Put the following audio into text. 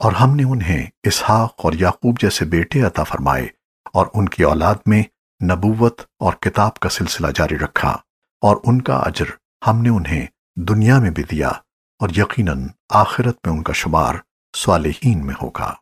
اور ہم نے انہیں اسحاق اور یعقوب جیسے بیٹے عطا فرمائے اور ان کی اولاد میں نبوت اور کتاب کا سلسلہ جاری رکھا اور ان کا اجر ہم نے انہیں دنیا میں بھی دیا اور یقیناً آخرت میں ان کا شمار صالحین میں ہوگا۔